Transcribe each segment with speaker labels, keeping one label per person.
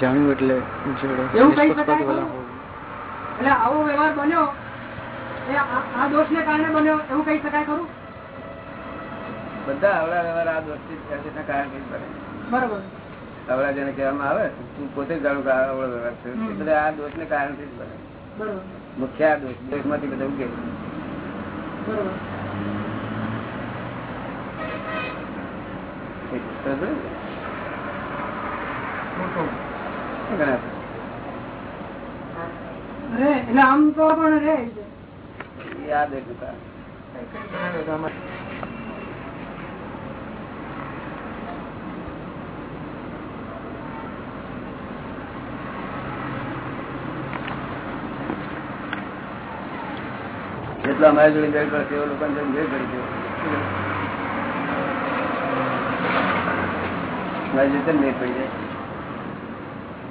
Speaker 1: જાણ્યું એટલે જોડે
Speaker 2: એવું કહી શકાય ખરું? એટલે આવો વ્યવહાર બન્યો એ આ દોષ ને કારણે બન્યો એવું કહી શકાય ખરું?
Speaker 3: બધા આવડા વ્યવહાર આ દોસ્તી ના કારણે જ બને
Speaker 2: બરોબર.
Speaker 3: આવડા જેને કહેવામાં આવે તું પોતે જાણું કે આવડો વ્યવહાર છે. એ બધા આ દોષ ને કારણથી જ બને
Speaker 2: બરોબર.
Speaker 3: મુખ્ય આ દોષ દોષમાંથી બધા ઉગે
Speaker 2: બરોબર
Speaker 3: બરાબર? શું ગણાય?
Speaker 2: રે એટલે આમ તો પણ રે
Speaker 3: યાદ જેટલો અમારી જોડે મેળ પડશે એવો લોકો. પડી ગયો મારી રીતે મેળ પડી જ્યાં.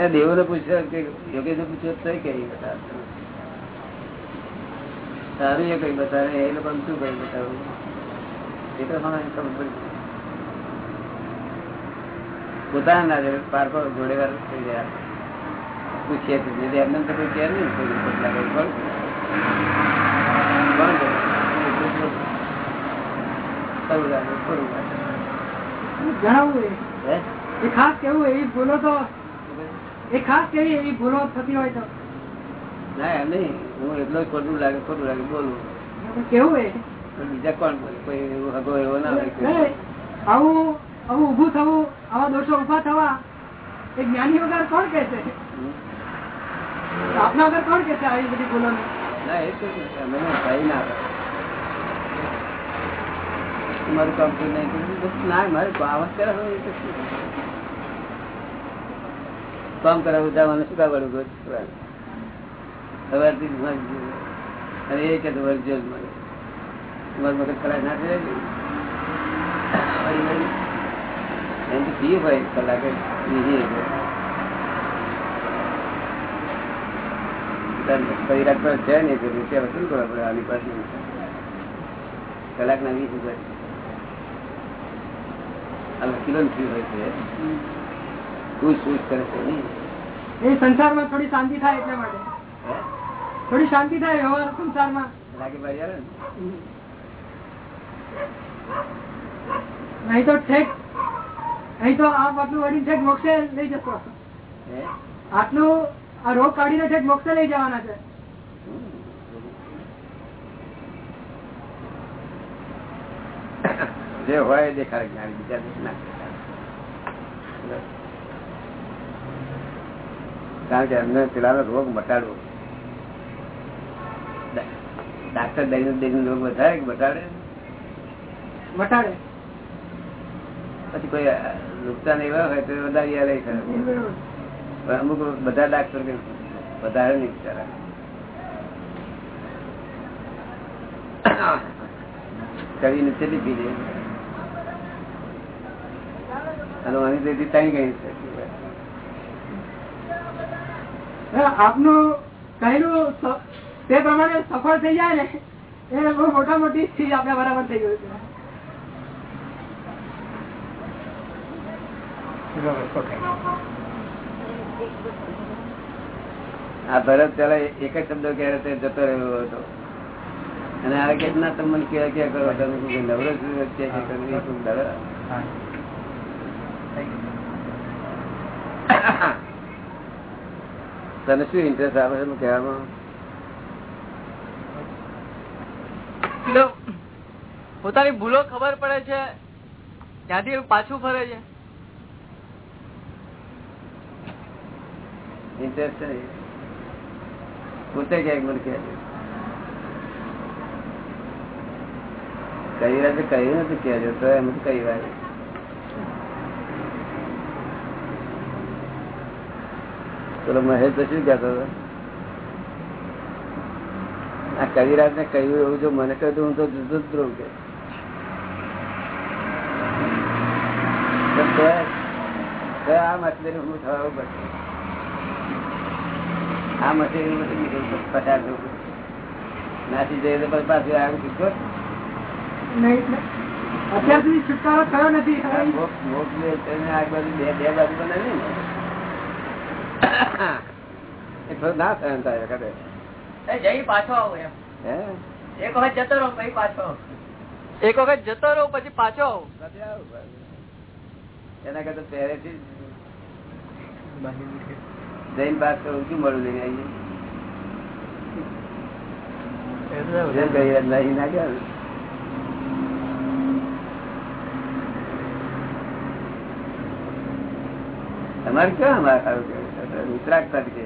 Speaker 3: ત્યાં દેવો ને પૂછ્યો કે યોગેશ ને પૂછ્યો તો કઈ સારું એ કઈ બતાવે એ લોકો શું કઈ બતાવું? એ તો મને ખબર પડી પોતાના ના જોડે વાર થઈ ગયા. પૂછીએ તો એમને તો કોઈ કહે નહીં કોઈ રિપોર્ટ લાગે પણ
Speaker 2: જણાવવું એ ખાસ કેવું એ બોલો તો. એ ખાસ કેવી એવી ભૂલો થતી હોય તો?
Speaker 3: ના એમ નહીં. હું એટલો ખોટું લાગે ખોટું લાગે બોલું.
Speaker 2: કેવું એ
Speaker 3: બીજા કોણ બોલે? કોઈ એવો હગો એવો ના હોય
Speaker 2: આવું આવું ઉભું થવું આવા દોષો ઊભા થવા એ જ્ઞાની વગર કોણ કે છે? આપના વગર કોણ કે છે આવી બધી ભૂલો
Speaker 3: ના એ તો છે. ના. મારું કામ નહીં ના મારે કામ જ કરે હવે એ તો શું? કરે? કામ કરાવું જવાનું શું કાવડું ગયું? સવારથી. અને એ કે વર્જ્યો જ મારે મારું મગજ ખરાબ ના વળી. એમ તો પીએ ભાઈ કલાકે. કલાક ને કલાક વીસ રૂપિયા કિલો ફી હોય છે શું શું કરે છે
Speaker 2: એ સંસારમાં થોડી શાંતિ થાય એટલા માટે. થોડી શાંતિ થાય વ્યવહાર સંસારમાં. નહીં તો ઠેક તો આ આટલું વળી ઠેક મોક્ષે લઈ જશો આટલું આ રોગ કાઢીને ઠેક મોક્ષે લઈ જવાના છે.
Speaker 3: જે હોય દેખાડે બીજા દેખ ના. કારણ કે એમને પેલાનો રોગ મટાડવો. ડાક્ટર દૈનિક દૈનિક રોગ વધારે કે મટાડે?
Speaker 2: વટાડે
Speaker 3: પછી કોઈ નુકસાન એવા હોય તો વધારે યાદ કરે પણ અમુક બધા ડાક્ટર વધારે નહીં બિચારા. કવિ નીચે લીધી અને અહીં તેથી ત્રણ ગઈ છે
Speaker 2: હવે આપનું કહેલું તે પ્રમાણે સફળ થઈ જાય ને એ બહુ મોટા મોટી ચીજ આપણે બરાબર થઈ ગયું છે.
Speaker 3: આ ભરત પેલા એક જ શબ્દ ક્યારે તે જતો રહ્યો હતો. અને આ કેટલા તમને તમે મને ક્યાં ક્યાં કરો તમે કે નવરો છું વચ્ચે છે કરવી ખૂબ ડર. તને શું ઇન્ટરેસ્ટ આવે છે કહેવામાં?
Speaker 4: પોતાની ભૂલો ખબર પડે છે ત્યાંથી પાછું ફરે છે.
Speaker 3: ઇન્ટરેસ્ટ? પોતે ક્યાંક મને કહે કહી કઈ રાતે કહ્યું નથી કહેજો તો એમ કઈ વાર પેલો મહેશ તો શું કહેતો હતો? આ કવિરાજ ને કહ્યું એવું જો મને કહ્યું હું તો જુદું જ રહું કે. આ મછલી હું થવા પડશે આ મછલી પચાસ નાસી જઈએ તો પછી પાછું
Speaker 2: નહીં નહીં. અત્યાર સુધી છુટકારો થયો નથી
Speaker 3: બે બે બાજુ બનાવી ને ના સહન થાય કરે
Speaker 5: એ જઈ પાછો આવો એમ.
Speaker 3: હે?
Speaker 5: એક વખત જતો રહો પછી પાછો એક વખત જતો રહો પછી પાછો આવો.
Speaker 3: એના કરતા પહેરેથી જૈન પાસ કરવું શું મળું લઈને આવીએ નહીં તમારે ક્યાં અમારે સારું કે વિતરાગતા તરીકે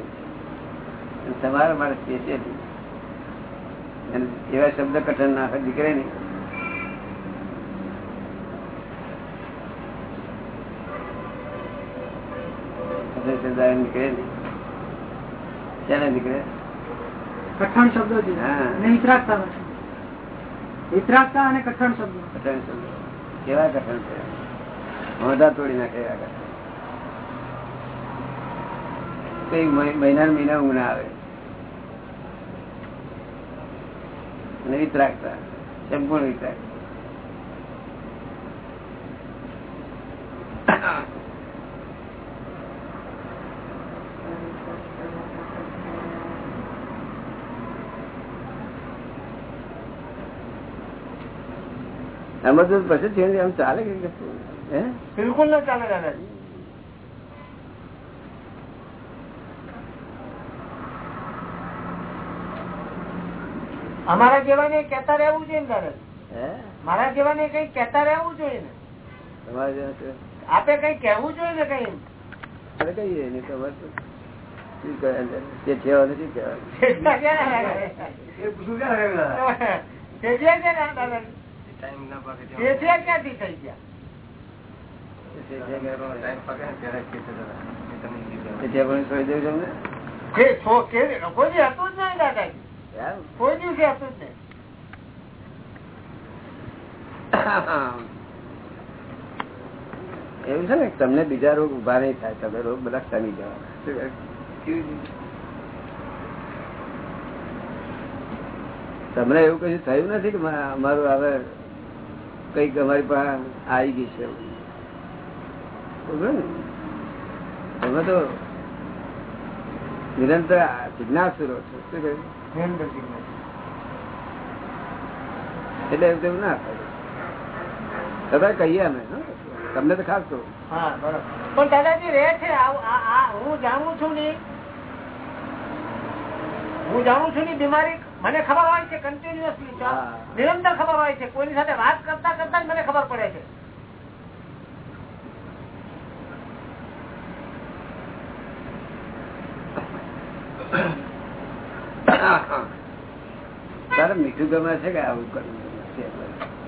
Speaker 3: તમારા મારે સ્પેશિયલી એવા શબ્દ કઠણ ના દીકરે નહીં નીકળે નહીં ક્યારે નીકળે
Speaker 2: કઠણ શબ્દો વિતરાગતા. વિતરાગતા અને કઠણ શબ્દો.
Speaker 3: કઠણ શબ્દો. કેવા કઠણ છે? મોઢા તોડી નાખે એવા કઠણ. કઈ મહિના મહિના ઊંઘ ના આવે. અને વિતરાગતા, સંપૂર્ણ વિતરાગ આમાં તો પછી છે આમ ચાલે કે
Speaker 5: બિલકુલ ન ચાલે દાદાજી. અમારા જેવાને કેતા રહેવું જોઈએ ને મારા જેવાને કઈ કેતા રહેવું જોઈએ ને? આપે કઈ કેવું જોઈએ ને કઈ
Speaker 3: કહીએ
Speaker 5: ના
Speaker 3: કે
Speaker 5: કોઈ હતું જ નહીં દાદાજી?
Speaker 3: એવું છે ને, તમને બીજા રોગ ઊભા નહીં થાય, તમે રોગ બધા શમી જવા તમને એવું કશું થયું નથી કે અમારું હવે કંઈક અમારી પાસે આવી ગઈ છે? તમે તો નિરંતર જિજ્ઞાસુરો છો. શું કહ્યું? એટલે એવું તેવું ના દાદા કહીએ અમે તમને તો ખાસ કહું.
Speaker 5: પણ દાદાજી રે છે હું જાણું છું ને હું જાણું છું ની બીમારી મને ખબર હોય છે કન્ટિન્યુઅસલી નિરંતર ખબર હોય છે. કોઈની સાથે વાત કરતા કરતા જ મને ખબર પડે છે.
Speaker 3: તારે મીઠું ગમે છે કે આવું કરવું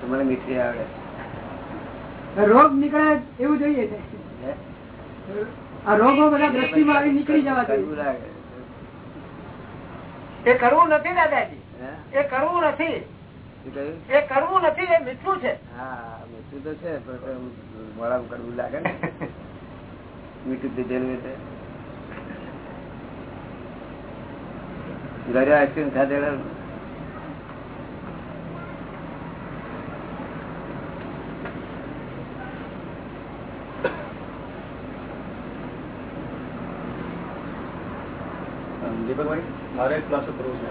Speaker 3: તમારે મીઠી આવડે
Speaker 2: રોગ નીકળે એવું જોઈએ છે. આ રોગો બધા દ્રષ્ટિમાં આવી નીકળી જવા જોઈએ.
Speaker 5: એ કરવું નથી દાદાજી? એ કરવું નથી. એ કરવું નથી એ મીઠું છે.
Speaker 3: હા મીઠું તો છે પણ તો મોડામાં કરવું લાગે ને. મીઠું એટલે ઘરે આઈસ્ક્રીમ ખાધેલા
Speaker 1: દીપકભાઈ મારે ક્લાસ કરવું છે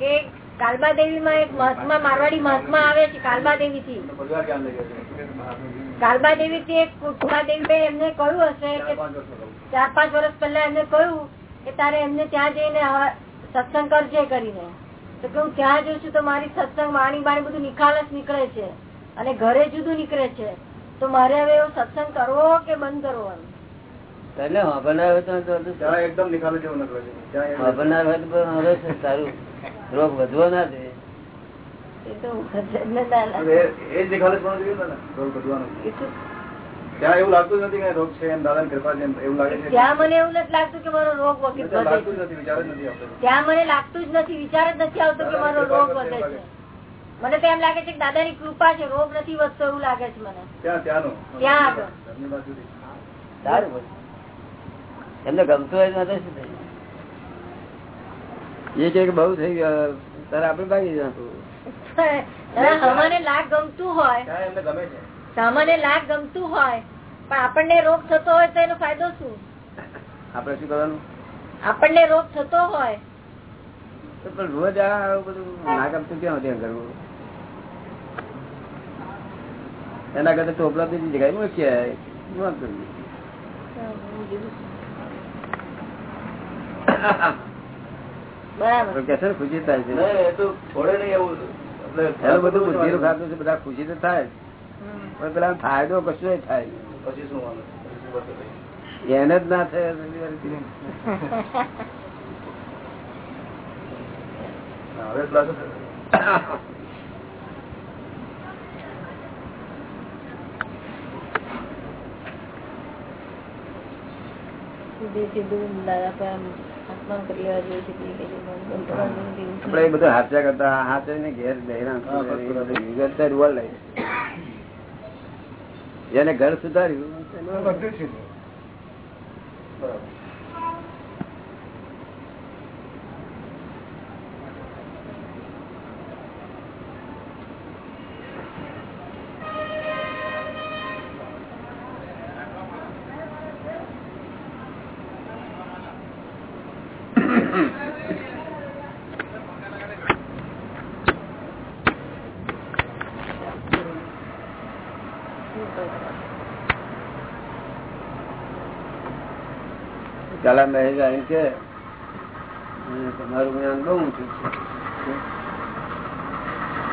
Speaker 6: કે કાલબા દેવી માં એક મહાત્મા મારવાડી મહાત્મા આવે છે કાલબા દેવી થી કાલબા દેવી થી એક કુટુંબા એમને કહ્યું હશે કે. ચાર પાંચ વર્ષ પહેલા એમને કહ્યું કે તારે એમને ત્યાં જઈને સત્સંગ કરજે કરીને તો કે હું ત્યાં જઉં છું તો મારી સત્સંગ વાણી બાણી બધું નિખાલસ નીકળે છે અને ઘરે જુદું નીકળે છે તો મારે હવે એવો સત્સંગ કરવો કે બંધ કરવો?
Speaker 3: એટલે વાપરનાર હોય તો
Speaker 1: એકદમ જેવું નીકળે છે
Speaker 3: વાપરનાર હોય સારું રોગ વધવો ના
Speaker 6: ના
Speaker 1: જોઈએ ને ત્યાં એવું લાગતું નથી કે રોગ છે એમ દાદા કૃપા છે એવું લાગે છે.
Speaker 6: ત્યાં મને એવું નથી લાગતું કે મારો રોગ વધે
Speaker 1: લાગતું જ
Speaker 6: છે
Speaker 1: નથી વિચાર જ નથી આવતો.
Speaker 6: ત્યાં મને લાગતું જ નથી વિચાર જ નથી આવતો કે મારો રોગ વધે છે મને તો એમ લાગે છે કે દાદાની કૃપા છે રોગ નથી વધતો એવું લાગે છે મને.
Speaker 1: ત્યાં ત્યાંનો.
Speaker 6: ત્યાં આગળ.
Speaker 3: એમને ગમતું હોય શું થાય? એ કે બહુ થઈ ગયો તારે આપડે ભાગી જશું
Speaker 6: લાગ ગમતું હોય. સામાન્ય લાગ ગમતું હોય પણ આપણને રોગ થતો હોય તો એનો ફાયદો શું?
Speaker 3: આપડે શું કરવાનું?
Speaker 6: આપણને રોગ થતો હોય.
Speaker 3: પણ રોજ આ બધું ના ગમતું ક્યાં ત્યાં કરવું? એના કરતા ટોપલા બીજી જગ્યાએ મૂકી આય. ન કરવું.
Speaker 6: બરાબર.
Speaker 3: કે છે ખુશી થાય છે.
Speaker 1: એ તો છોડે નહીં એવું.
Speaker 3: એનું બધું બુદ્ધિનું ખાતું છે બધા ખુશી તો થાય. પણ પેલા ફાયદો કશું થાય
Speaker 1: પછી શું પછી શું
Speaker 3: એને જ ના થાય
Speaker 1: હવે ક્લાસ
Speaker 6: સીધે સીધું દાદા પર
Speaker 3: આપડે એ બધું હાથ્યા કરતા હાથે ને ઘેર લઈ જેને ઘર સુધાર્યું તેનું
Speaker 1: બધું છે બરાબર
Speaker 3: ચાલા મહેશ આવીને કે "હમ, તમારું જ્ઞાન બહુ ઊંચું છે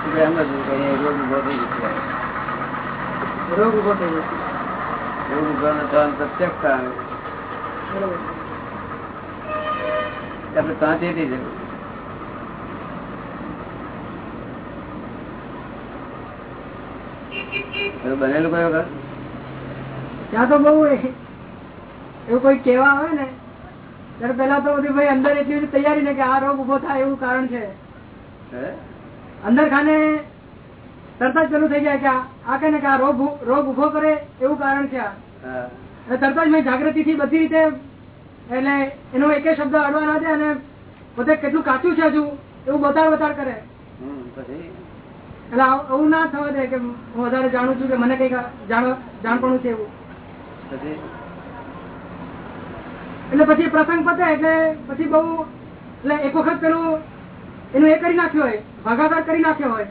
Speaker 3: એટલે એમ જ કે અહીંયા રોગ ઊભો થઈ ગયો છે.
Speaker 2: રોગ ઊભો થઈ ગયો
Speaker 3: રોગ ઊભો થવાનું પ્રત્યક્ષતા આવે
Speaker 2: બરોબર
Speaker 3: આપણે ત્યાં ચેતી જવું એવું બનેલું કયો વખત
Speaker 2: ત્યાં તો બહુ એ- એવું કોઈ કેવા આવે ને ત્યારે પેલા તો બધી ભાઈ અંદર એટલી બધી તૈયારી ને કે આ રોગ ઊભો થાય એવું કારણ છે. અંદર ખાને તરત જ શરૂ થઈ જાય કે આ- કે આ રોગ રોગ ઊભો કરે એવું કારણ છે અને તરત જ મેં જાગૃતિ થી બધી રીતે એટલે એનો એક શબ્દ અડવા ના દે અને પોતે કેટલું કાચું છે હજુ એવું બતાડ બતાડ કરે.
Speaker 3: હમ, પછી?
Speaker 2: એટલે આવું ના થવા દે કે હું વધારે જાણું છું કે મને કઈ જાણ જાણપણું છે એવું. એટલે પછી પ્રસંગ પતે એટલે પછી બહુ એટલે એક વખત પેલું એનું એ કરી નાખ્યું હોય ભાગાકાર કરી નાખ્યો હોય.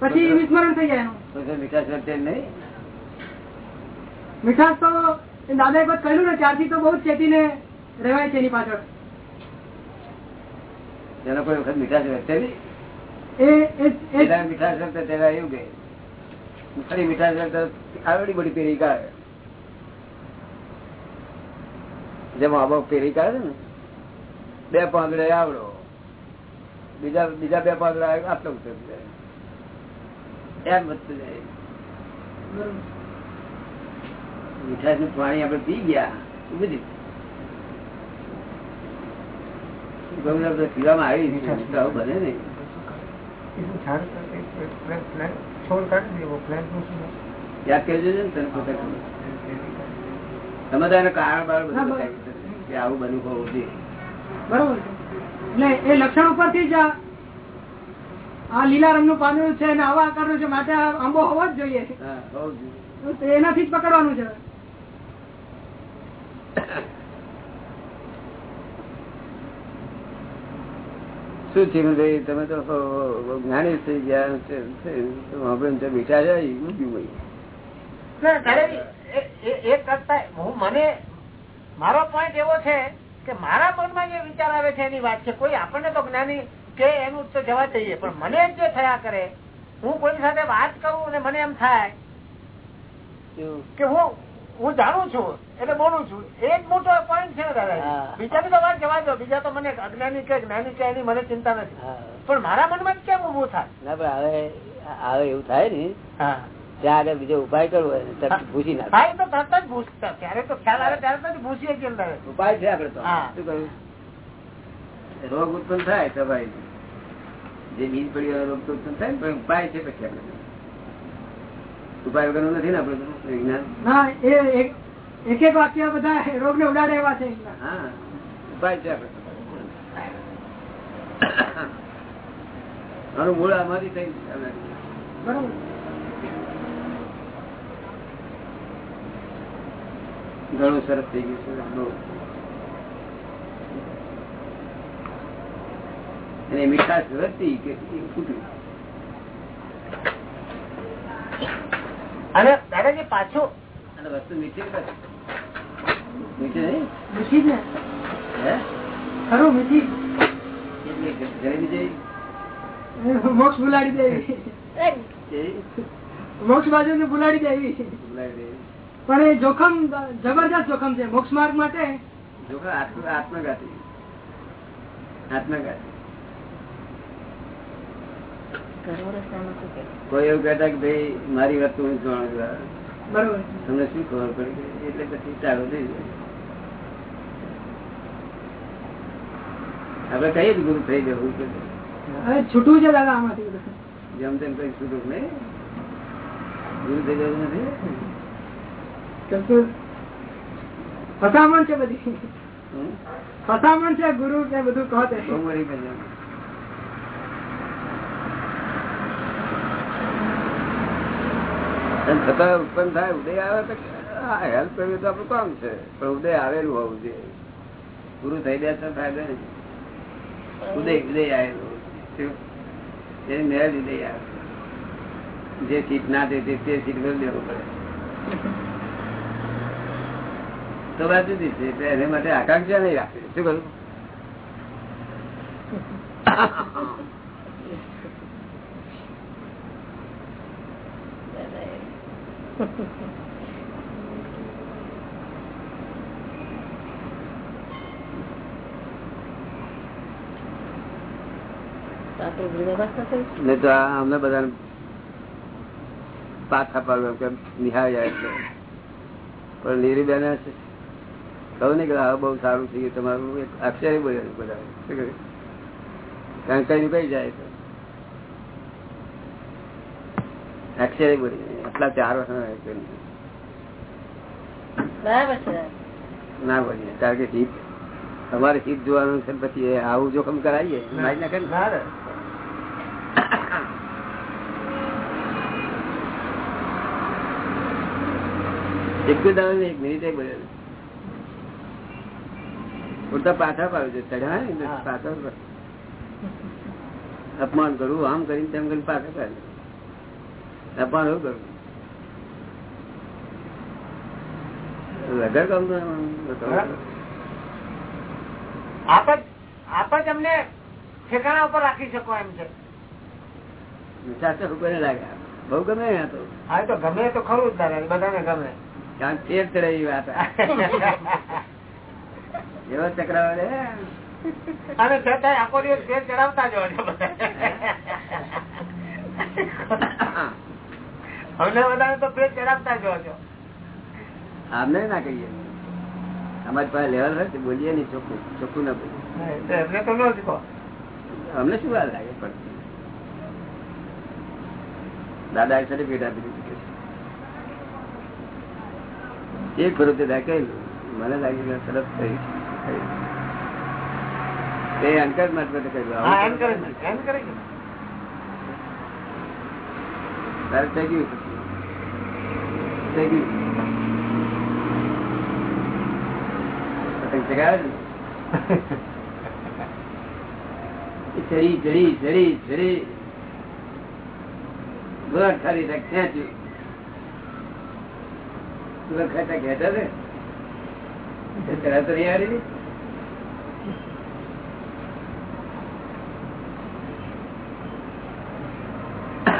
Speaker 2: પછી વિસ્મરણ થઈ જાય એનું.
Speaker 3: મીઠાશ નહીં?
Speaker 2: મીઠાશ તો એ દાદા એક વખત કહ્યું ને ત્યારથી તો બહુ જ ચેતીને રહેવાય છે એની પાછળ.
Speaker 3: તેનો કોઈ વખત મીઠાશ વધશે નહીં? મીઠાશ વધતા તેના એવું કે ફરી મીઠાશ આવડી બધી પેરી કાઢે જેમાં અમુક પેરી કાઢે ને બે પાંદડે આવડો. બીજા બીજા બે પાંદડા આટલો ઉતરી એમ વધતું જાય મીઠાશનું પાણી આપડે પી ગયા બધું પીવામાં આવી છે, આવું બને ને યાદ કરજો ને તને પોતે. તમે તો એનું કારણ બાર બધું કે આવું બન્યું હોવું જોઈએ.
Speaker 2: બરોબર. છે એટલે એ લક્ષણ ઉપરથી જ આ લીલા રંગનું પાંદડું છે અને આવા આકારનું છે માટે આંબો હોવો જ જોઈએ. એનાથી જ પકડવાનું છે.
Speaker 3: શું છે? તમે તો જ્ઞાની થઈ ગયા છે છે. આપણે છે મૂક્યું ભાઈ
Speaker 5: ના, એ- એ- એ કરતા હું મને મારો પોઈન્ટ એવો છે કે મારા મનમાં જે વિચાર આવે છે એની વાત છે. કોઈ આપણને તો જ્ઞાની કે એનું તો જવા જઈએ પણ મને જે થયા કરે હું કોઈ સાથે વાત કરું અને મને એમ થાય કે હું હું જાણું છું એટલે બોલું છું. એ જ મોટો પોઈન્ટ છે ને બીજાની તો વાત જવા દો. બીજા તો મને અજ્ઞાની કે જ્ઞાની કે એની મને ચિંતા નથી. પણ મારા મનમાં કેમ ઉભું થાય?
Speaker 3: ના પણ હવે હવે એવું થાય ને.
Speaker 5: હા.
Speaker 3: ત્યાં આગળ બીજો ઉપાય કરવો હોય ભૂસી નાખે.
Speaker 5: તો તરત જ ભૂસતા ત્યારે તો ખ્યાલ આવે ત્યારે તો જ
Speaker 3: ઉપાય છે આપડે તો. શું કહ્યું? રોગ ઉત્પન્ન થાય તો ભાઈ જે બીજ પડી રોગ તો ઉત્પન્ન થાય ને પણ ઉપાય છે પછી આપણે ઉપાય વગરનું નથી ને આપડે વિજ્ઞાન?
Speaker 2: ના એ એક એક એક વાક્ય બધા રોગ ને ઉડાડે એવા છે.
Speaker 3: હા ઉપાય છે આપડે આનું મૂળ આમાંથી થઈ
Speaker 2: બરોબર.
Speaker 3: ઘણું સરસ થઈ ગયું છે અને મીઠાશ વધતી કે ફૂટ્યું
Speaker 5: અને દાદાજી પાછો.
Speaker 3: અને વસ્તુ મીઠી મીઠી નહીં?
Speaker 2: મીઠી જ ને.
Speaker 3: હે?
Speaker 2: ખરું મીઠી? મોક્ષ ભૂલાડી દેવી? મોક્ષ બાજુ બુલાડી ભૂલાડી દેવી.
Speaker 3: બોલાવી દેવી.
Speaker 2: પણ એ જોખમ જબરદસ્ત જોખમ છે. મોક્ષ માર્ગ માટે
Speaker 3: જો આત્મઘાતી. આત્મઘાતી. કોઈ એવું કહેતા કે ભાઈ મારી વાત હું જ
Speaker 2: બરોબર.
Speaker 3: તમને શું ખબર પડી ગઈ? એટલે પછી ચાલુ થઈ જાય. આપડે કઈ જ ગુરુ થઈ જવું કે
Speaker 2: હવે છૂટવું છે દાદા આમાંથી.
Speaker 3: જેમ તેમ કઈ છૂટું નહીં. ગુરુ થઈ જવું નથી.
Speaker 2: ફસામણ છે બધી. ફસામણ છે ગુરુ ને બધું કહો તે.
Speaker 3: છતાં ઉત્પન્ન થાય ઉદય આવે તો હેલ્પ કરવી તો આપણું કામ છે. પણ ઉદય આવેલું હોવું જોઈએ. ગુરુ થઈ જાય તો ફાયદો નહીં. ઉદય ઉદય આવેલું? એની મેળ ઉદય આવે. જે સીટ ના દે તે સીટ પર લેવું પડે. તો વાત છે એને માટે આકાંક્ષા નહીં રાખવી શું કરું ને તો અમને બધાને પાછા પાડવા નિહાળ જાય પણ નીરીબેન કહું ને કે હા બહુ સારું થઈ ગયું તમારું એક અક્ષરે બોલ્યા બધા. કારણ કઈ કઈ જાય અક્ષરે બોલી આટલા ચાર વર્ષ
Speaker 6: બરાબર છે.
Speaker 3: ના બોલીએ કારણ કે હિત તમારે હિત જોવાનું છે ને પછી આવું જોખમ કરાવીએ. મારી નાખે ને? એક દાડો ને એક મિનિટે બોલ્યા ઉડતા પાછા પાડે છે. ચડ્યા ને પાછા અપમાન કરવું આમ કરીને તેમ કરીને પાછા પાડે. અપમાન એવું કરવું કામ
Speaker 5: આપ જ આપ જ અમને ઠેકાણા ઉપર રાખી શકો એમ છે.
Speaker 3: સાચા રૂપિયા લાગ્યા બહુ ગમે તો.
Speaker 5: હા તો ગમે તો ખરું જ દાદા બધાને ગમે.
Speaker 3: કારણ ફેર ચડે વાત એવો ચક્રાવડે
Speaker 5: અને છતાંય આખો દિવસ ફેર ચડાવતા જ છે અમને બધાને તો ફેર ચડાવતા જ છો.
Speaker 3: આમને ના કહીએ. અમારી પાસે લેવલ હોય બોલીએ નહીં ચોખ્ખું ચોખ્ખું ના બોલીએ.
Speaker 5: એમને તો ન
Speaker 3: અમને શું વાર લાગે પણ? દાદા એ સર્ટિફિકેટ આપી દીધું છે. એક ફરું તે કહેલું મને લાગ્યું કે સરસ થઈ થઈ. તે અંકર માટે કહ્યું
Speaker 5: હા એમ
Speaker 3: આવું
Speaker 5: કરે
Speaker 3: કરે
Speaker 5: છે એમ કરે છે
Speaker 3: તારે થઈ ગયું થઈ ગયું પતંગ ચગાવે ને? એ ચડી ચડી ચડી ચડી. ગુલાટ ખાલી ખેંચ્યું ખાતા ખેંચા છે એ નહીં આવી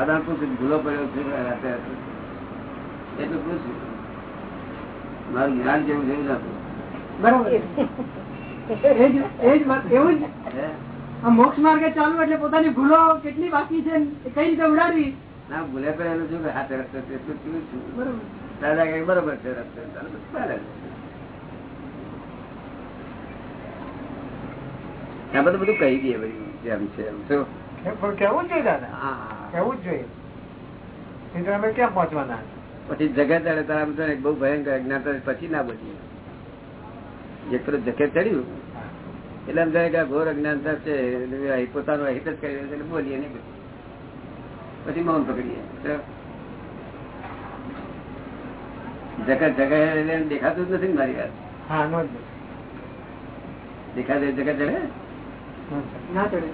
Speaker 3: દાદા પૂછ્યું ભૂલો પડ્યો છે એટલું પૂછ્યું. મારું જ્ઞાન જેવું જેવું નતું
Speaker 2: બરાબર. એવું જ? મોક્ષ માર્ગે ચાલવું એટલે પોતાની ભૂલો કેટલી બાકી છે કઈ રીતે ઉડાડવી?
Speaker 3: ના ભૂલે પડેલું છું કે હાથે રસ્તે છે એટલું છું?
Speaker 2: બરોબર.
Speaker 3: દાદા કે બરોબર છે રસ્તે ચાલે બધું બધું કહી દઈએ જેમ છે એમ. શું?
Speaker 5: પણ કેવું છે દાદા?
Speaker 3: હા.
Speaker 5: કેવું જ જોઈએ. અમે ક્યાં પહોંચવાના?
Speaker 3: પછી જગત ચડે તારા બહુ ભયંકર અજ્ઞાતા પછી ના બોલીએ એક પેલું જગત ચડ્યું. એટલે એમ કે ઘોર અજ્ઞાનતા છે પોતાનું અહિત જ કરી રહ્યો છે એટલે બોલીએ નહીં પછી મૌન પકડીએ. જગત જગત એટલે દેખાતું જ નથી મારી વાત. દેખાતું જગત ચડે?
Speaker 2: ના ચડે.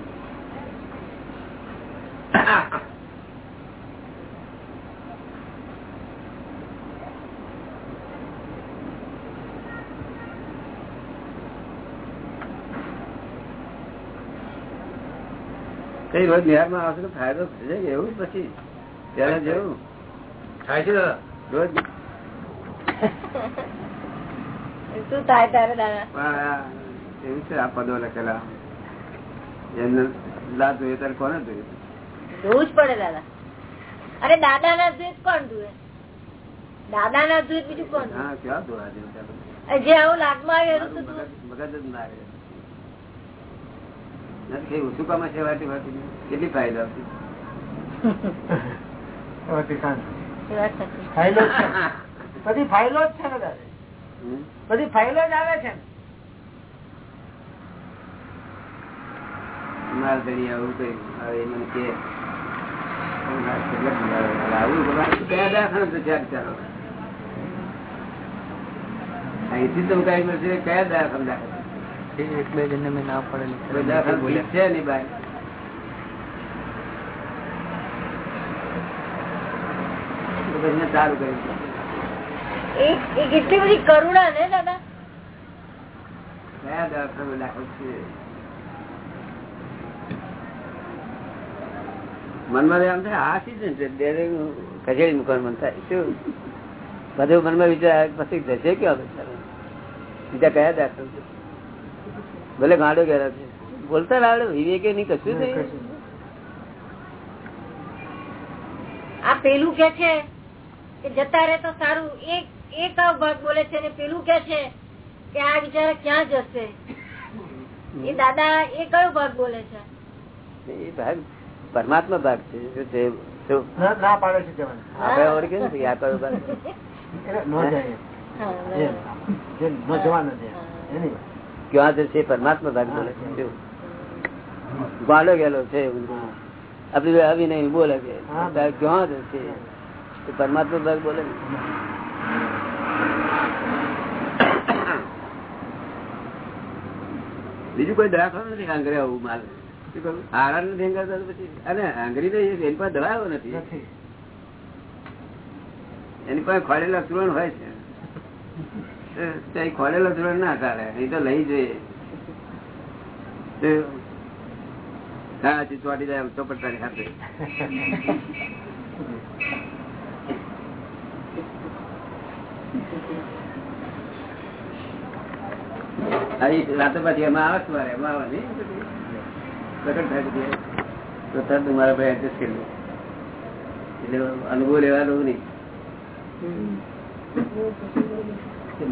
Speaker 3: કઈ રોજ નિહારમાં આવશે ફાયદો થશે કે એવું પછી? ત્યારે જેવું.
Speaker 1: થાય છે
Speaker 3: રોજ.
Speaker 6: શું થાય તારે દાદા?
Speaker 3: એવું છે આ પદો લખેલા. એમને લાભ જોઈએ ત્યારે કોને જોઈએ?
Speaker 6: જોવું જ પડે દાદા. અરે દાદા ના દ્વેષ કોણ જુએ? દાદા ના દ્વેષ બીજું કોણ? જે આવું લાગમાં આવે એનું.
Speaker 3: મગજ જ ના ઓછું કામ છે કેટલી ફાયદો
Speaker 6: સાચી.
Speaker 5: ફાઇલો જ છે. બધી ફાઇલો જ છે ને દાદા?
Speaker 3: હમ?
Speaker 5: બધી ફાઇલો જ આવે છે ને?
Speaker 3: માર આવું કઈ હવે એ મને કે આવું ભગવાન કયા દાખલા તો ચાર ચાલો અહીંથી તો કઈ મળશે કયા દાખલા દાખલ
Speaker 4: એક બે જણને મેં ના પડેલી
Speaker 3: દાખલ છે નહીં ભાઈ? તો સારું કર્યું.
Speaker 6: એ એ કેટલી બધી કરુણા ને દાદા?
Speaker 3: કયા દાખલ દાખલ છે? મનમાં થાય આ સીઝન છે ડેરી મૂકવાનું મન થાય. શું? બધું મનમાં વિચાર પછી જશે કેવા બિચારો? બીજા કયા દાખલ ભલે ગાડો ગયા છે. બોલતા રાડો વિવેકે નહીં કશું નહીં.
Speaker 6: આ પેલું કે છે કે જતા રહે તો સારું. એક એક ભાગ બોલે છે ને પેલું કે છે કે આ બિચારા ક્યાં જશે? એ દાદા એ કયો ભાગ બોલે છે.
Speaker 3: એ ભાગ પરમાત્મા ભાગ છે શું છે શું?
Speaker 5: ના ના પાડે છે જવાનું
Speaker 3: આપણે ઓળખે ને આ કયો ભાગ
Speaker 5: એટલે ન જાય
Speaker 6: હા,
Speaker 5: જે
Speaker 6: બરાબર.
Speaker 5: જે ન જવાનું છે એની વાત.
Speaker 3: ક્યાં છે પરમાત્મા ભાગ બોલે છે શું? ગયેલો છે આપડે આવી નહીં બોલે ક્યાં છે પરમાત્મા ભાગ બોલે બીજું કોઈ દયા ખાવાનું નથી આંગરે આવું કહું? આરામ નથી હંગારતા પછી અને આંગળી તો એની પાસે દવા નથી.
Speaker 5: નથી.
Speaker 3: એની પાસે ખોલેલા ચૂરણ હોય છે. તો એ ના એ તો લઈ જોઈએ. ચોટી જાય ચોપટ તારી હાથે હા, ઈ રાતે પછી એમાં આવે મારે એમાં આવે નહીં પ્રકટ થાય છે તો તરત મારા ભાઈ એડજસ્ટ કરી એટલે અનુભવ લેવાનું નહીં.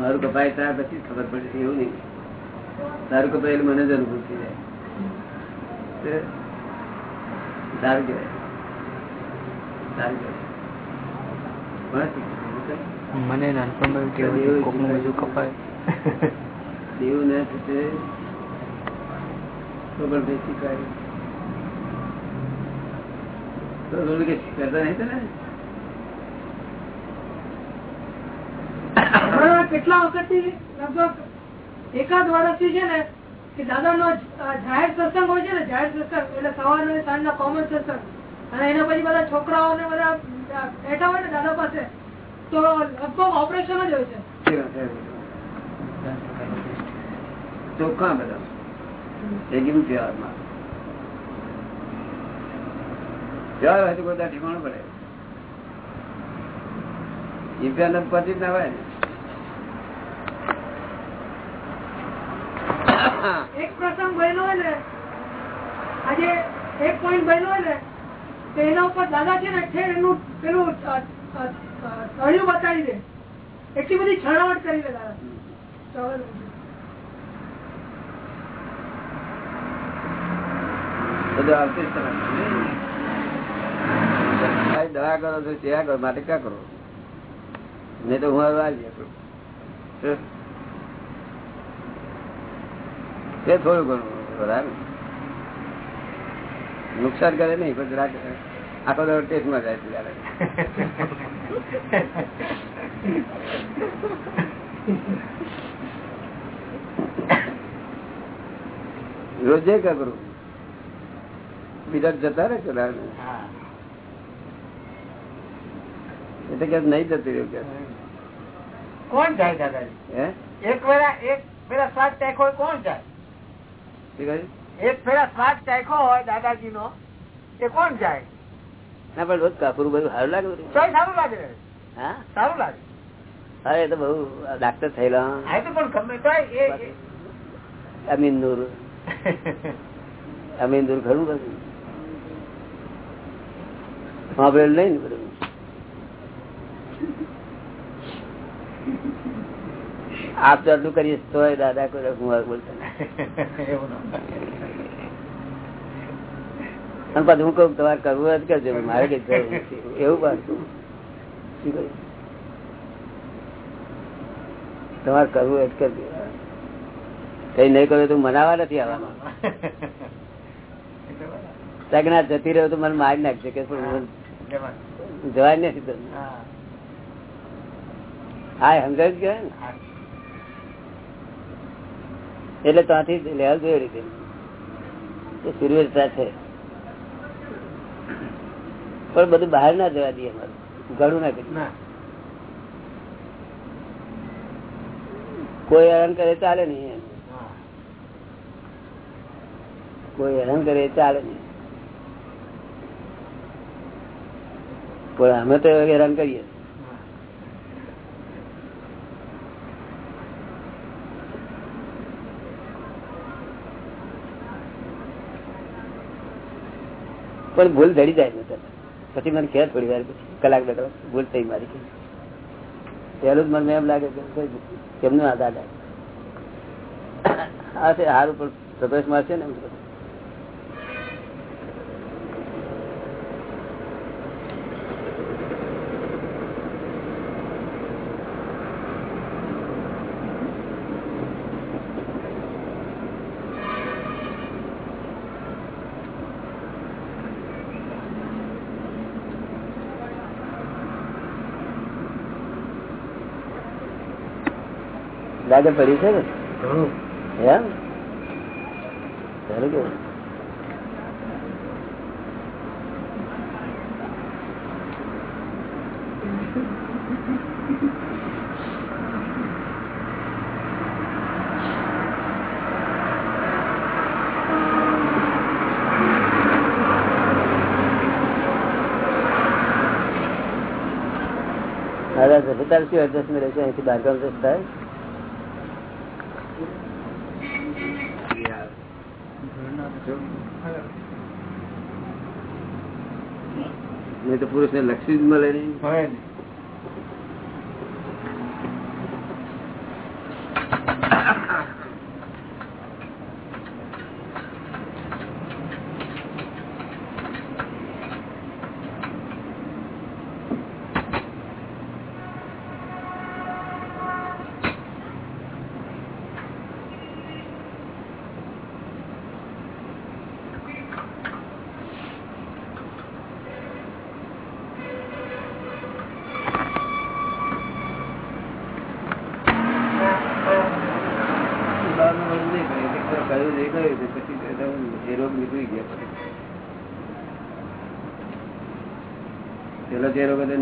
Speaker 3: મારું કપાય ત્યાર પછી ખબર પડે એવું નહીં. તારું કપાય એટલે મને જ અનુભવ થઈ જાય. સારું કહેવાય. સારું કહેવાય.
Speaker 4: મને નાનપણમાં એવું કપાય.
Speaker 3: દેવું ને થશે. તો પણ ભાઈ શીખવાય તો બોલું કે કરતા નહીં તો
Speaker 2: કેટલા વખતથી લગભગ એકાદ વર્ષથી છે ને કે દાદા નો જાહેર સત્સંગ હોય છે ને જાહેર સત્સંગ એટલે સવાર અને સાંજના કોમન સત્સંગ અને એના પછી બધા છોકરાઓ ને બધા બેઠા હોય ને દાદા પાસે તો લગભગ ઓપરેશન જ હોય છે.
Speaker 3: ચોખ્ખા બધા. હોય તો પડે. ના હોય ને.
Speaker 2: એક પ્રસંગ બન્યો હોય ને આજે એક પોઈન્ટ બન્યો હોય ને તો એના ઉપર દાદા છે ને છે એનું પેલું તળિયું બતાવી દે. એટલી બધી છણાવટ કરી દે દાદા.
Speaker 3: બધું આવતી દવા કરો છો સેવા કરો, માટે ક્યાં કરો? નહીં તો હું આવી શકું થોડું ઘણું બરાબર નુકસાન કરે નહીં, પણ જરાક આખો દાડો ટેસ્ટમાં જાય ત્યારે. રોજે કરું? બીજા જતા રહે ચલા એટલે કે નહીં જતી રહ્યું કે
Speaker 5: કોણ જાય
Speaker 3: દાદા
Speaker 5: એક વેળા એક પેલા સાત હોય કોણ જાય? એક પેલા સાત ચાખ્યો હોય દાદાજી નો એ કોણ જાય?
Speaker 3: ના પણ રોજ કાપરું બધું સારું લાગે
Speaker 5: સારું લાગે
Speaker 3: હા?
Speaker 5: સારું લાગે?
Speaker 3: હા એ તો બહુ ડાક્ટર થયેલા
Speaker 5: આ તો પણ ગમે તો એ
Speaker 3: અમીન દૂર અમીન દૂર ખરું બધું. સાંભળેલું નહીં ને બધું. આપ તો આટલું કરીએ તો દાદા કોઈ હું બોલતા. અને પાછું હું કહું તમારે કરવું જ કરજો મારે કઈ એવું પાછું તમારે કરવું તો કરજો. કઈ નહીં કર્યું તો મનાવા નથી આવવાનું. સગના જતી રહ્યો તો મને મારી નાખશે કે. જવાય નથી તો
Speaker 5: હા.
Speaker 3: ગયો ને? એટલે ત્યાંથી લેવા જોઈએ રીતે. સુરવીરતા છે પણ બધું બહાર ના જવા દઈએ અમારું. ઘણું ના કરી
Speaker 5: ના.
Speaker 3: કોઈ હેરાન કરે ચાલે નહીં. કોઈ હેરાન કરે ચાલે નહીં. પણ અમે તો હેરાન કરીએ. પણ ભૂલ ધડી જાય છે. પછી મને ખેર થોડી વાર પછી કલાક બે કલાક ભૂલ થઈ મારી પહેલું જ મને એમ લાગે કે કેમનું આધાર લાગે હા છે સારું પણ પ્રવેશમાં છે ને એમ તો. પડી છે ને? દાદા જશે તારે શું એડજસ્ટ મળે છે અહીંથી બાર ગામ જશે થાય નહીં તો પુરુષ ને લક્ષ્મી જ મળે નહીં.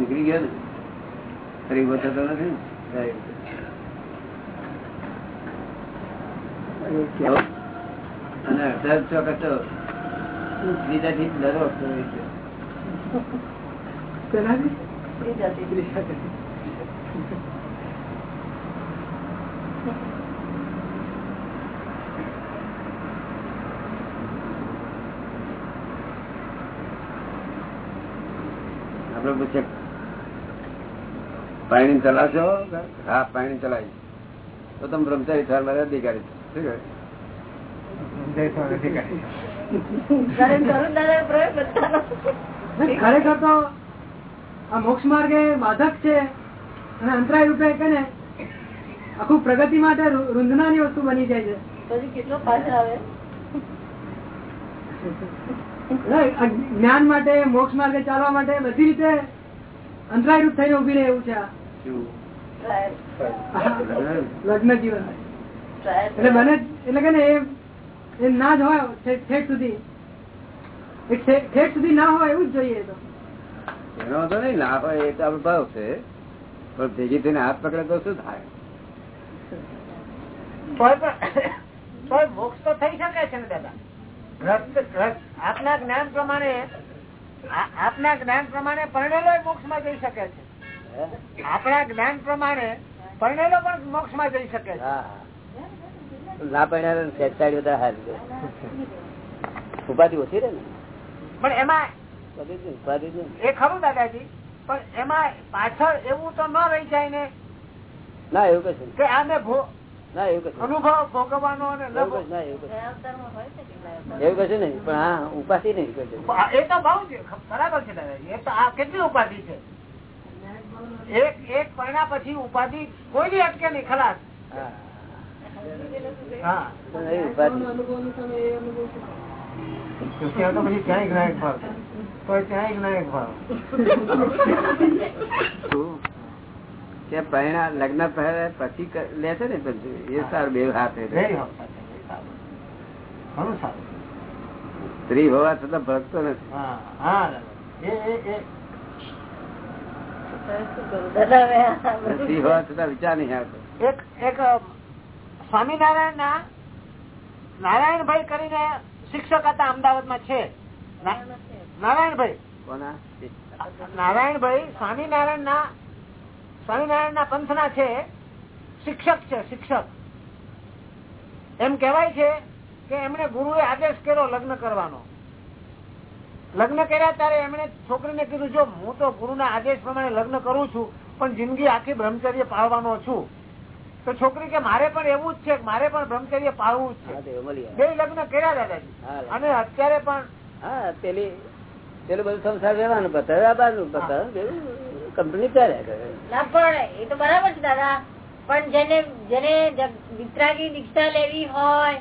Speaker 3: નીકળી ગયો ને? ફરી ઊભો થતો નથી ને. અને અઢાર ચોકસ બીજાથી ડરો હોય છે.
Speaker 2: તેનાથી
Speaker 3: આપડે પૂછે પાણી ચલાવશો? હા પાણી ચલાવી તો તમે બ્રહ્મચારી થવા માટે અધિકારી.
Speaker 2: ખરેખર તો આ મોક્ષ માર્ગ એ બાધક છે અને અંતરાય રૂપે કે ને આખું પ્રગતિ માટે રૂંધનાની વસ્તુ બની જાય છે.
Speaker 6: પછી કેટલો પાછળ આવે?
Speaker 2: જ્ઞાન માટે મોક્ષ માર્ગે ચાલવા માટે બધી રીતે અંતરાય રૂપ થઈને ઊભી રહે એવું છે આ. લગ્ન જીવન એટલે બને એટલે કે એ એ ના જ હોય ઠેઠ ઠેઠ સુધી. ઠેઠ ઠેઠ સુધી ના હોય એવું જ જોઈએ તો.
Speaker 3: એનો વાંધો નહીં ના હોય એ તો આપડે ભાવ છે. પણ ભેગી થઈને હાથ પકડે તો શું થાય?
Speaker 5: પણ મોક્ષ તો થઈ શકે છે ને દાદા. આપના જ્ઞાન પ્રમાણે આપના જ્ઞાન પ્રમાણે પરણેલો મોક્ષમાં જઈ શકે છે? આપણા જ્ઞાન પ્રમાણે પરણેલો પણ મોક્ષમાં જઈ શકે
Speaker 3: ના પરણેલો ખેંચાડી બધા હારી ઉપાધિ ઓછી રે ને
Speaker 5: પણ એમાં
Speaker 3: ઉપાધિ.
Speaker 5: એ ખરું દાદાજી પણ એમાં પાછળ એવું તો ન રહી જાય ને
Speaker 3: ના એવું કશું.
Speaker 5: કે આને ભો-
Speaker 3: ના એવું કશું.
Speaker 5: અનુભવ ભોગવવાનો અને
Speaker 3: એવું કશું ના એવું કશું
Speaker 6: ગયા અવતારમાં હોય છે કેટલા અવતાર?
Speaker 3: એવું કશું નહીં પણ હા ઉપાધિ નહીં
Speaker 5: એ તો બહુ બરાબર છે દાદાજી એ તો આ કેટલી ઉપાધિ છે એક એક પરણા પછી ઉપાધિ કોઈ અટકે નહીં ખલાસ.
Speaker 3: હા. લગ્ન પહેલા પછી લે છે ને એ સારું બે હાથ સ્ત્રી હોવા છતાં ભક્તો નથી.
Speaker 5: સ્વામિનારાયણ ના નારાયણભાઈ કરીને શિક્ષક હતા અમદાવાદમાં છે. નારાયણભાઈ નારાયણભાઈ. સ્વામિનારાયણ ના સ્વામિનારાયણ ના પંથ ના છે. શિક્ષક છે શિક્ષક. એમ કેવાય છે કે એમણે ગુરુએ આદેશ કર્યો લગ્ન કરવાનો. લગ્ન કર્યા ત્યારે એમણે છોકરીને કીધું જો હું તો ગુરુના આદેશ પ્રમાણે લગ્ન કરું છું પણ જિંદગી આખી બ્રહ્મચર્ય પાળવાનો છું. તો છોકરી કે મારે પણ એવું જ છે મારે પણ બ્રહ્મચર્ય પાળવું જ છે. બે લગ્ન કર્યા દાદાજી. અને અત્યારે પણ
Speaker 3: હા પેલી પેલું બધું સંસાર રહેવાનું પતર આ બારનું પતાવે કંપની ચાલ્યા કરે.
Speaker 6: પણ એ તો બરાબર છે દાદા. પણ જેને જેને વિતરાગી દીક્ષા લેવી હોય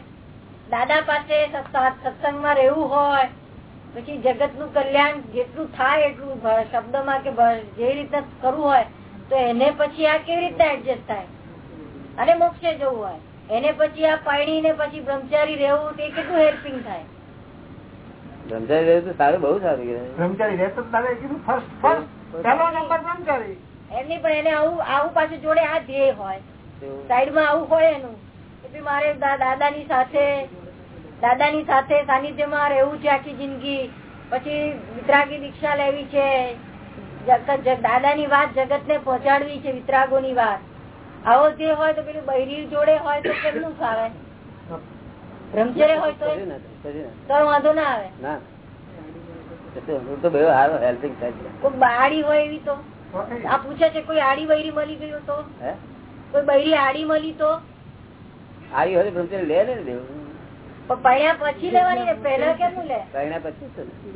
Speaker 6: દાદા પાસે સત્સંગ- સત્સંગમાં રહેવું હોય પછી જગતનું કલ્યાણ જેટલું થાય એટલું શબ્દમાં કે જે રીતે કરવું હોય તો એને પછી આ કેવી રીતે એડજસ્ટ થાય? અને મોક્ષે જવું હોય. એને પછી આ પાણી ને પછી બ્રહ્મચારી રહેવું તે કેટલું હેલ્પિંગ થાય?
Speaker 3: બ્રહ્મચારી રહે તો સારું બહુ સારું.
Speaker 5: બ્રહ્મચારી રહેતો કીધું ફર્સ્ટ ફર્સ્ટ પહેલો નંબર બ્રહ્મચારી
Speaker 6: એમની પણ એને આવું આવું પાછું જોડે આ ધ્યેય હોય. સાઈડમાં આવું હોય એનું. કે મારે દાદા ની સાથે દાદાની સાથે સાનિધ્યમાં રહેવું છે આખી જિંદગી. પછી વિતરાગી દીક્ષા લેવી છે. દાદા ની દાદાની વાત જગત ને પહોંચાડવી છે વિતરાગોની વાત. આવો જે હોય તો પેલું બૈરી જોડે હોય તો કેટલું ફાવે? બ્રહ્મચર્ય હોય તો?
Speaker 3: ના ના
Speaker 6: તો વાંધો ના આવે.
Speaker 3: ના.
Speaker 6: કોઈ બાળી હોય એવી તો?
Speaker 5: તો
Speaker 6: આ પૂછે છે કોઈ આડી બૈરી મળી ગયું તો? કોઈ બૈરી આડી મળી તો?
Speaker 3: આડી હોય બ્રહ્મચર્ય લે ને દેવું
Speaker 6: પણ પછી લેવાની ને પહેલા કેમ લે?
Speaker 3: પરિણા પછી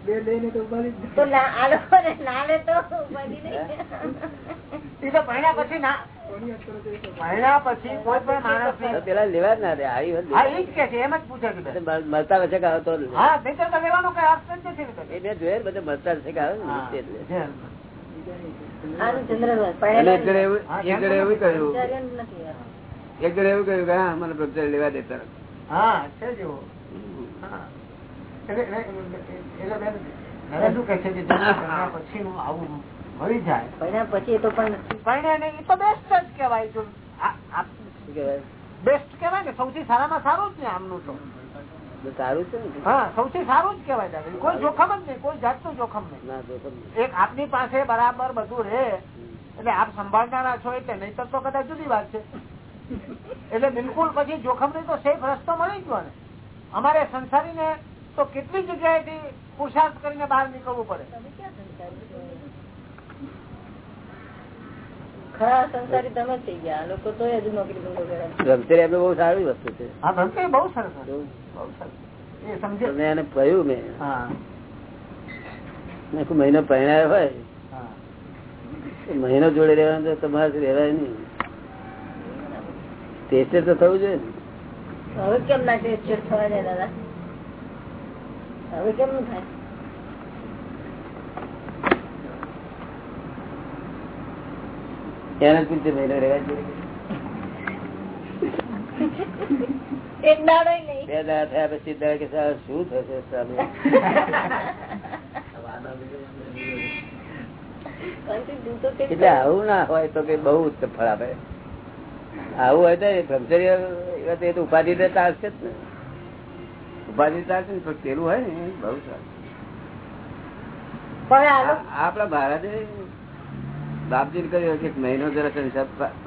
Speaker 2: બે લઈને તો ઉપાધિ
Speaker 6: તો ના આ લોકોને ના લે તો ઉપાધિ નહીં.
Speaker 5: તો ભણ્યા પછી ના.
Speaker 3: ના મળતા વચ્ચે
Speaker 5: ને
Speaker 3: ને ને એક જણ એવું કહ્યું. કે હા મને પ્રચાર લેવા દેતા
Speaker 5: હા છે જ એટલે- એટલે એટલે બેન, દાદા શું કહે છે કે જન્મ કર્યા આવું મળી જાય.
Speaker 6: પણ પછી એ તો પણ નથી.
Speaker 5: એ તો બેસ્ટ જ કહેવાય. જો બેસ્ટ કહેવાય? ને સૌથી સારામાં સારું જ ને આમનું તો.
Speaker 3: સારું છે ને
Speaker 5: હા સૌથી સારું જ કહેવાય દાદા. કોઈ જોખમ જ નહીં કોઈ જાતનું જોખમ નહીં.
Speaker 3: જોખમ નહીં.
Speaker 5: એક આપની પાસે બરાબર બધું રહે એટલે આપ સંભાળનારા છો એટલે નહીં તો કદાચ જુદી વાત છે. એટલે બિલકુલ પછી જોખમ નહીં તો સેફ રસ્તો મળી ગયો ને. અમારે સંસારી ને તો કેટલી જગ્યાએથી પુરુષાર્થ કરીને બહાર નીકળવું પડે?
Speaker 6: તમે ક્યાં સંસારી છો? ખરા સંસારી તમે થઈ ગયા. લોકો તો હજુ નોકરી ધંધો કરે છે.
Speaker 3: બ્રહ્મચર્ય બહુ સારી વસ્તુ છે.
Speaker 5: બહુ સરસ
Speaker 3: બહુ.
Speaker 5: બહુ સરસ.
Speaker 3: મેં એને કહ્યું મેં.
Speaker 5: હા.
Speaker 3: મહિનો પહેણાયો હોય
Speaker 5: હા.
Speaker 3: મહિનો જોડે રહેવાનું તમારે રહેવાય નહીં. ટેસ્ટેડ તો થવું જોઈએ
Speaker 6: હવે કેમ ના ટેસ્ટેડ થવા જાય દાદા હવે કેમ નું થાય?
Speaker 3: એને પૂછે મહિનો રહેવા જોઈએ બે દાડા થયા પછી દાડા કે શું થશે સામે
Speaker 6: કંઈ
Speaker 3: એટલે આવું ના હોય તો કે બહુ ફળ આપે. આવું હોય તો બ્રહ્મચર્ય એ તો ઉપાધિ ચાલશે જ ને. ઉપાધિ ચાલશે ને પણ પેલું હોય ને બહુ સારું.
Speaker 6: પણ આ
Speaker 3: આ-
Speaker 6: લોકો-
Speaker 3: આપણા મહારાજે બાપજી કર્યો કે મહિનો જરા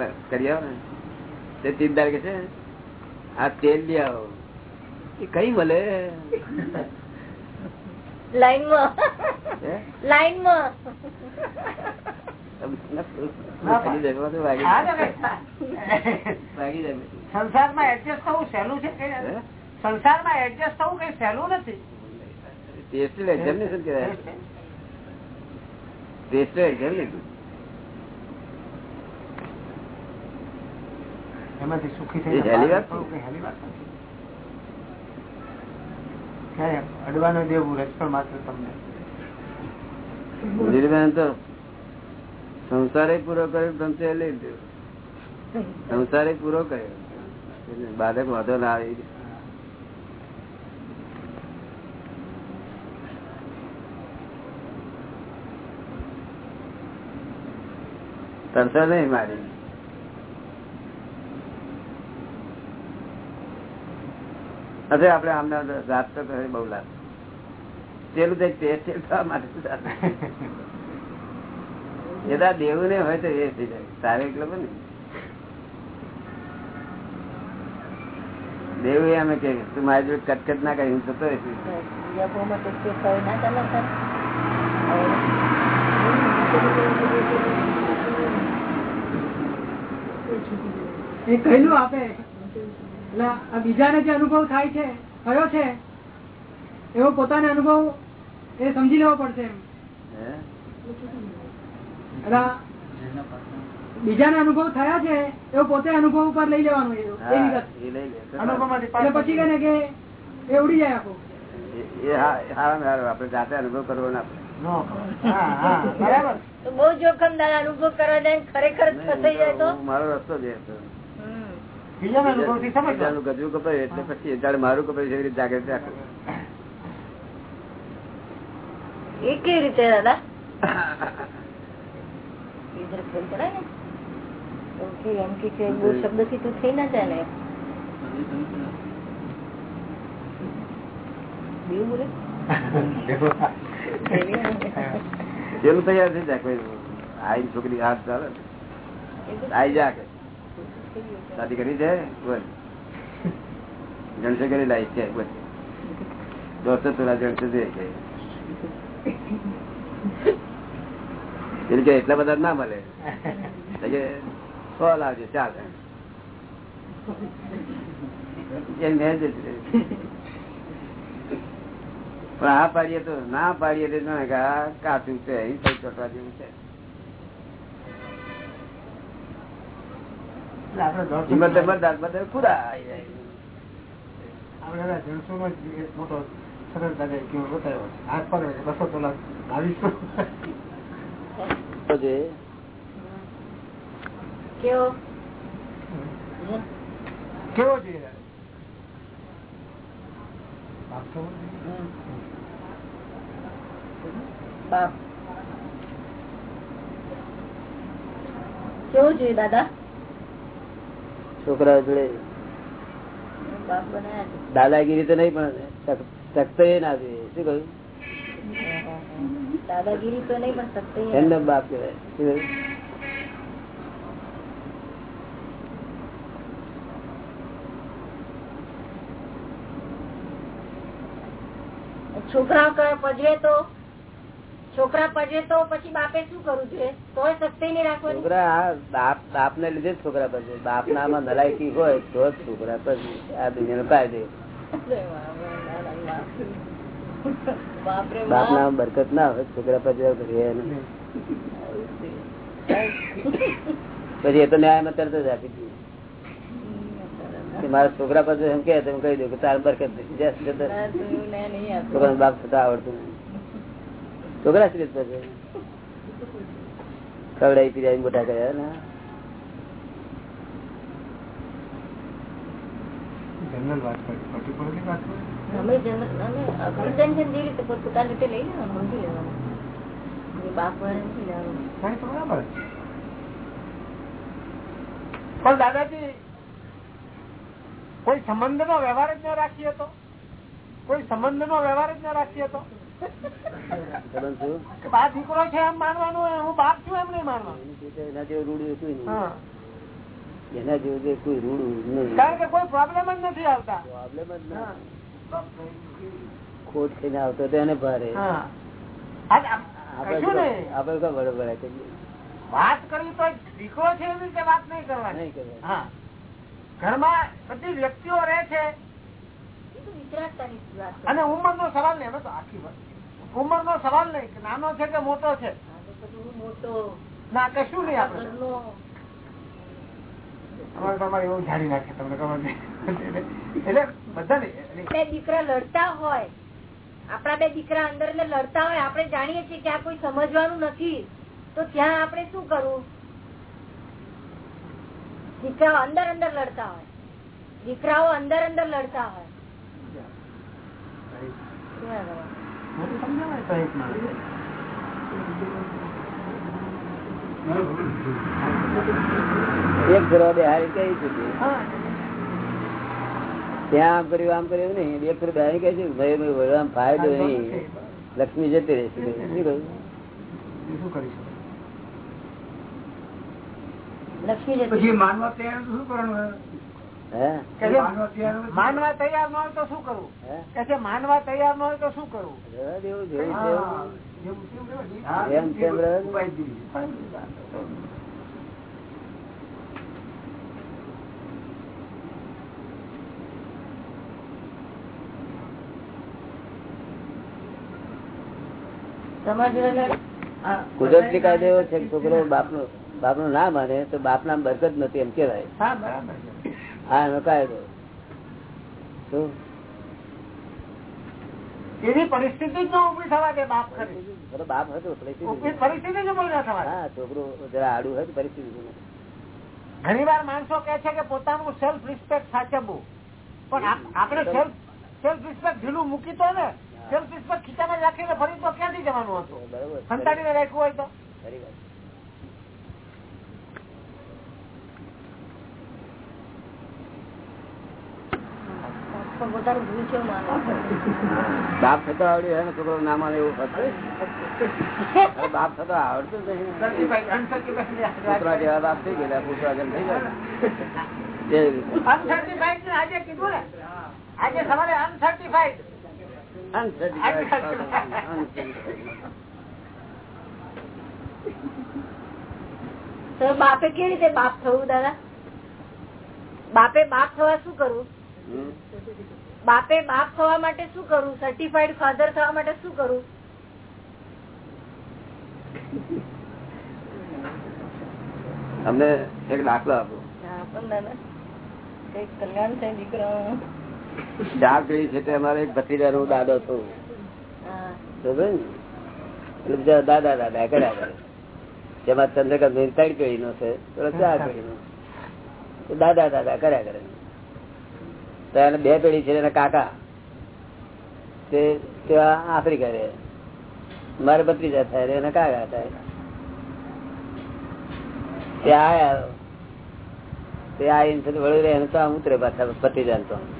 Speaker 3: પ- કરી આવો ને. તે ચિંતા કે છે આ તેલ લઈ આવો. એ કઈ મળે
Speaker 6: લાઈનમાં લાઈનમાં.
Speaker 3: વાગી
Speaker 5: સંસારમાં એડજસ્ટ થવું સહેલું છે સંસારમાં એડજસ્ટ થવું કઈ સહેલું નથી?
Speaker 3: ટેસ્ટેડ એક્ઝામિનેશન કહેવાય. ટેસ્ટેડ એક્ઝામિનેશન
Speaker 5: એમાંથી સુખી થઈ અડવાનું દેવું રજપણ માત્ર તમને.
Speaker 3: તો સંસારે પૂરો કર્યો બ્રહ્મચર્ય લઈ લીધો. સંસારે પૂરો કર્યો. બાધક વાંધો ના આવી. તરસો નહીં મારી. અરે આપડે આમને રાત તો બહુ લાભ પેલું તો એક ટેસ્ટ માટે ચાલે. એ તો આ દેવું ને હોય તો એ થઈ જાય તારે એકલો ને દેવું એમ કે તું મારી જોડે કટકટ ના કરી હું જતો
Speaker 2: એ કહેલું આપે એટલે આ બીજાને જે અનુભવ થાય છે થયો છે એવો પોતાનો અનુભવ એ સમજી લેવો પડશે એમ
Speaker 3: હે?
Speaker 2: બીજાને અનુભવ થયા છે એવો પોતે અનુભવ ઉપર લઈ લેવાનું એવી પછી કહે ને કે એ ઉડી જાય આખું.
Speaker 3: એ- એ હા- સારામાં સારું આપણે જાતે અનુભવ કરવો ના પડે.
Speaker 5: નો. હા, હા, બરાબર.
Speaker 6: તો બહુ જોખમદાર અનુભવ કરવા ને ખરેખર જ જાય તો?
Speaker 3: મારો રસ્તો જ ગજવું કપાય એટલે પછી મારું કપાય એવી રીતે જાગૃતિ રાખો.
Speaker 6: એ કેવી રીતે દાદા? એ જરા પડાય પડે ને? ઓકે એમ કે કે બહુ શબ્દથી તું થઈ ના જાય ને. બીજું બોલે?
Speaker 3: પેલું તૈયાર થઈ જાય કોઈ આઈ છોકરી હાથ ચાલે. આઈ જા કે. શાદી કરી છે? બોલ. જણસે કરી લાવી છે બોલ. દોસ્તો થોડા જણસે છે પેલી કે એટલા બધા ના મળે. સો લાવજો ચાલ. પણ આ પાડીએ તો ના પાડીએ તો જાણે કે આ કાચું છે અહીં થઈ ચોટવા જેવું છે.
Speaker 5: એટલે
Speaker 3: હિંમત બધા પૂરા આવી જાય.
Speaker 5: આપણે બધા જણસોમાં મોટો સરળતા બતાવ્યો. હાથ પકડે બસો
Speaker 3: તો જે
Speaker 6: કેવો?
Speaker 5: કેવો જોઈએ
Speaker 6: બાપ કેવું જોઈએ દાદા?
Speaker 3: છોકરા જોડે. દાદાગીરી તો નહીં પણ સખ્ત એ ના જોઈએ શું કહ્યું?
Speaker 6: દાદાગીરી તો નહીં પણ સત્ય
Speaker 3: એમને બાપ કહેવાય.
Speaker 6: છોકરા પજવે તો છોકરા પજવે તો પછી બાપે શું કરવું જોઈએ તોય સત્ય નહીં રાખવાની.
Speaker 3: છોકરા બાપ બાપ ને લીધે જ છોકરા પર બાપ ના માં નલાયકી હોય તો જ છોકરા પર આ દુનિયાનો કાયદે
Speaker 6: બાપરે
Speaker 3: બાપ ના બરકત ના આવે છોકરા પછી એ તો ન્યાયમાં તરત જ આપી દીધું મારા છોકરા પાસે એમ કે કહી દઉં કે તાર બરકત. છોકરાને બાપ થતા આવડતું નહીં. છોકરા શ્રી પાસે ખવડાવી પીડાવી મોટા કર્યા ને?
Speaker 1: જનરલ વાત કરી. પર્ટિક્યુલરલી વાત કરી
Speaker 6: નથી.
Speaker 5: પણ દાદાજી કોઈ સંબંધ નો વ્યવહાર જ ન રાખીએ તો? કોઈ સંબંધ નો વ્યવહાર જ ન રાખીએ તો? બા દીકરો છે એમ માનવાનું હોય, હું બાપ છું એમ નહીં માનવાનું.
Speaker 3: એના જેવું રૂડું કોઈ એના જેવું કોઈ રૂડું નહીં.
Speaker 5: કારણ કે કોઈ પ્રોબ્લેમ જ નથી આવતા.
Speaker 3: પ્રોબ્લેમ જ
Speaker 5: હા.
Speaker 3: ખોટ થઈને આવતો એને ભારે. આપડે કઈ બરોબર
Speaker 5: વાત કરવી તો દીકરો છે એવી રીતે વાત નહીં કરવાની.
Speaker 3: નહીં કરવાની.
Speaker 5: ઘરમાં બધી વ્યક્તિઓ રહે છે.
Speaker 6: એ તો વિચરાટતાની વાત છે.
Speaker 5: અને ઉંમર નો સવાલ નહીં હવે તો આખી વાત. ઉંમર નો સવાલ નહીં નાનો છે કે મોટો છે?
Speaker 6: મોટો.
Speaker 5: ના કશું નહીં આપણે.
Speaker 6: આપણા બે દીકરા અંદર ને લડતા હોય આપણે જાણીએ છીએ કે આ કોઈ સમજવાનું નથી. તો ત્યાં આપણે શું કરવું? દીકરાઓ અંદર અંદર લડતા હોય. દીકરાઓ અંદર અંદર લડતા હોય.
Speaker 5: સમજાવે એક માણસ
Speaker 3: એક ફેરવા બે હારી કહી છે ત્યાં આમ કર્યું આમ કર્યું નહીં. એક ફેર બે હારી કહી છે ભાઈ ફાયદો નહીં. લક્ષ્મી જતી રહેશે શું કહ્યું?
Speaker 5: કરીશું
Speaker 1: માનવા તૈયાર શું કરવાનું
Speaker 3: હે?
Speaker 5: કે છે,
Speaker 1: માનવા તૈયાર નથી.
Speaker 5: માનવા તૈયાર ન હોય તો શું કરવું?
Speaker 3: હે?
Speaker 5: કે માનવા તૈયાર ન હોય તો શું કરવું?
Speaker 3: છે. એમ
Speaker 5: હા.
Speaker 3: કુદરતી કાયદો એવો છે કે છોકરો બાપનો નું ના માને તો બાપ નામ બરકત નથી એમ કેવાય
Speaker 5: હા
Speaker 3: એનો કાયદો
Speaker 5: એવી પરિસ્થિતિ જ ન ઊભી થવા દે બાપ કરી
Speaker 3: બાપ હતો છોકરો જરા આડું હોય પરિસ્થિતિ
Speaker 5: ઘણી વાર માણસો કે છે કે પોતાનું સેલ્ફ રિસ્પેક્ટ સાચવવું. પણ આપડે આપણે સેલ્ફ સેલ્ફ રિસ્પેક્ટ ઢીલું મૂકી તો ને સેલ્ફ રિસ્પેક્ટ ખીચામાં રાખીને ફરી તો ક્યાંથી જવાનું હતું?
Speaker 3: બરોબર.
Speaker 5: સંતાડીને રાખ્યું હોય તો?
Speaker 6: પણ પોતાનું ભૂલ છે એવું
Speaker 3: બાપ થતો આવડ્યું હોય છોકરો ના માને એવું હતું બાપ થતો આવડતું. જેવા બાપ થઈ ગયેલા પૂછવા જેમ થઈ ગયા જે રીતે.
Speaker 5: Uncertified ને આજે કીધું ને આજે સવારે અનસર્ટિફાઈડ
Speaker 3: Uncertified. Uncertified.
Speaker 6: તો બાપે કેવી રીતે બાપ થવું દાદા બાપે બાપ થવા શું કરવું. બાપે બાપ થવા માટે શું કરવું સર્ટિફાઈડ ફાધર થવા માટે શું કરવું
Speaker 3: અમને એક દાખલો આપો.
Speaker 6: કલ્યાણ થાય દીકરા
Speaker 3: ચાર પેઢી છે તે અમારે એક ભત્રીજા નો દાદો હતો. એટલે બીજા દાદા દાદા કર્યા કરે. જેમાં ચંદ્રકાંત ત્રણ પેઢી નો છે ચાર પેઢી નો દાદા દાદા કર્યા કરે. તો એને બે પેઢી છે એના કાકા. તે ત્યાં આફ્રિકા રહે. મારે ભત્રીજા થાય એને કાકા થાય. તે આયા. તે આવીને વળી રહે તો આમ ઉતરે પાછા ભત્રીજા તો.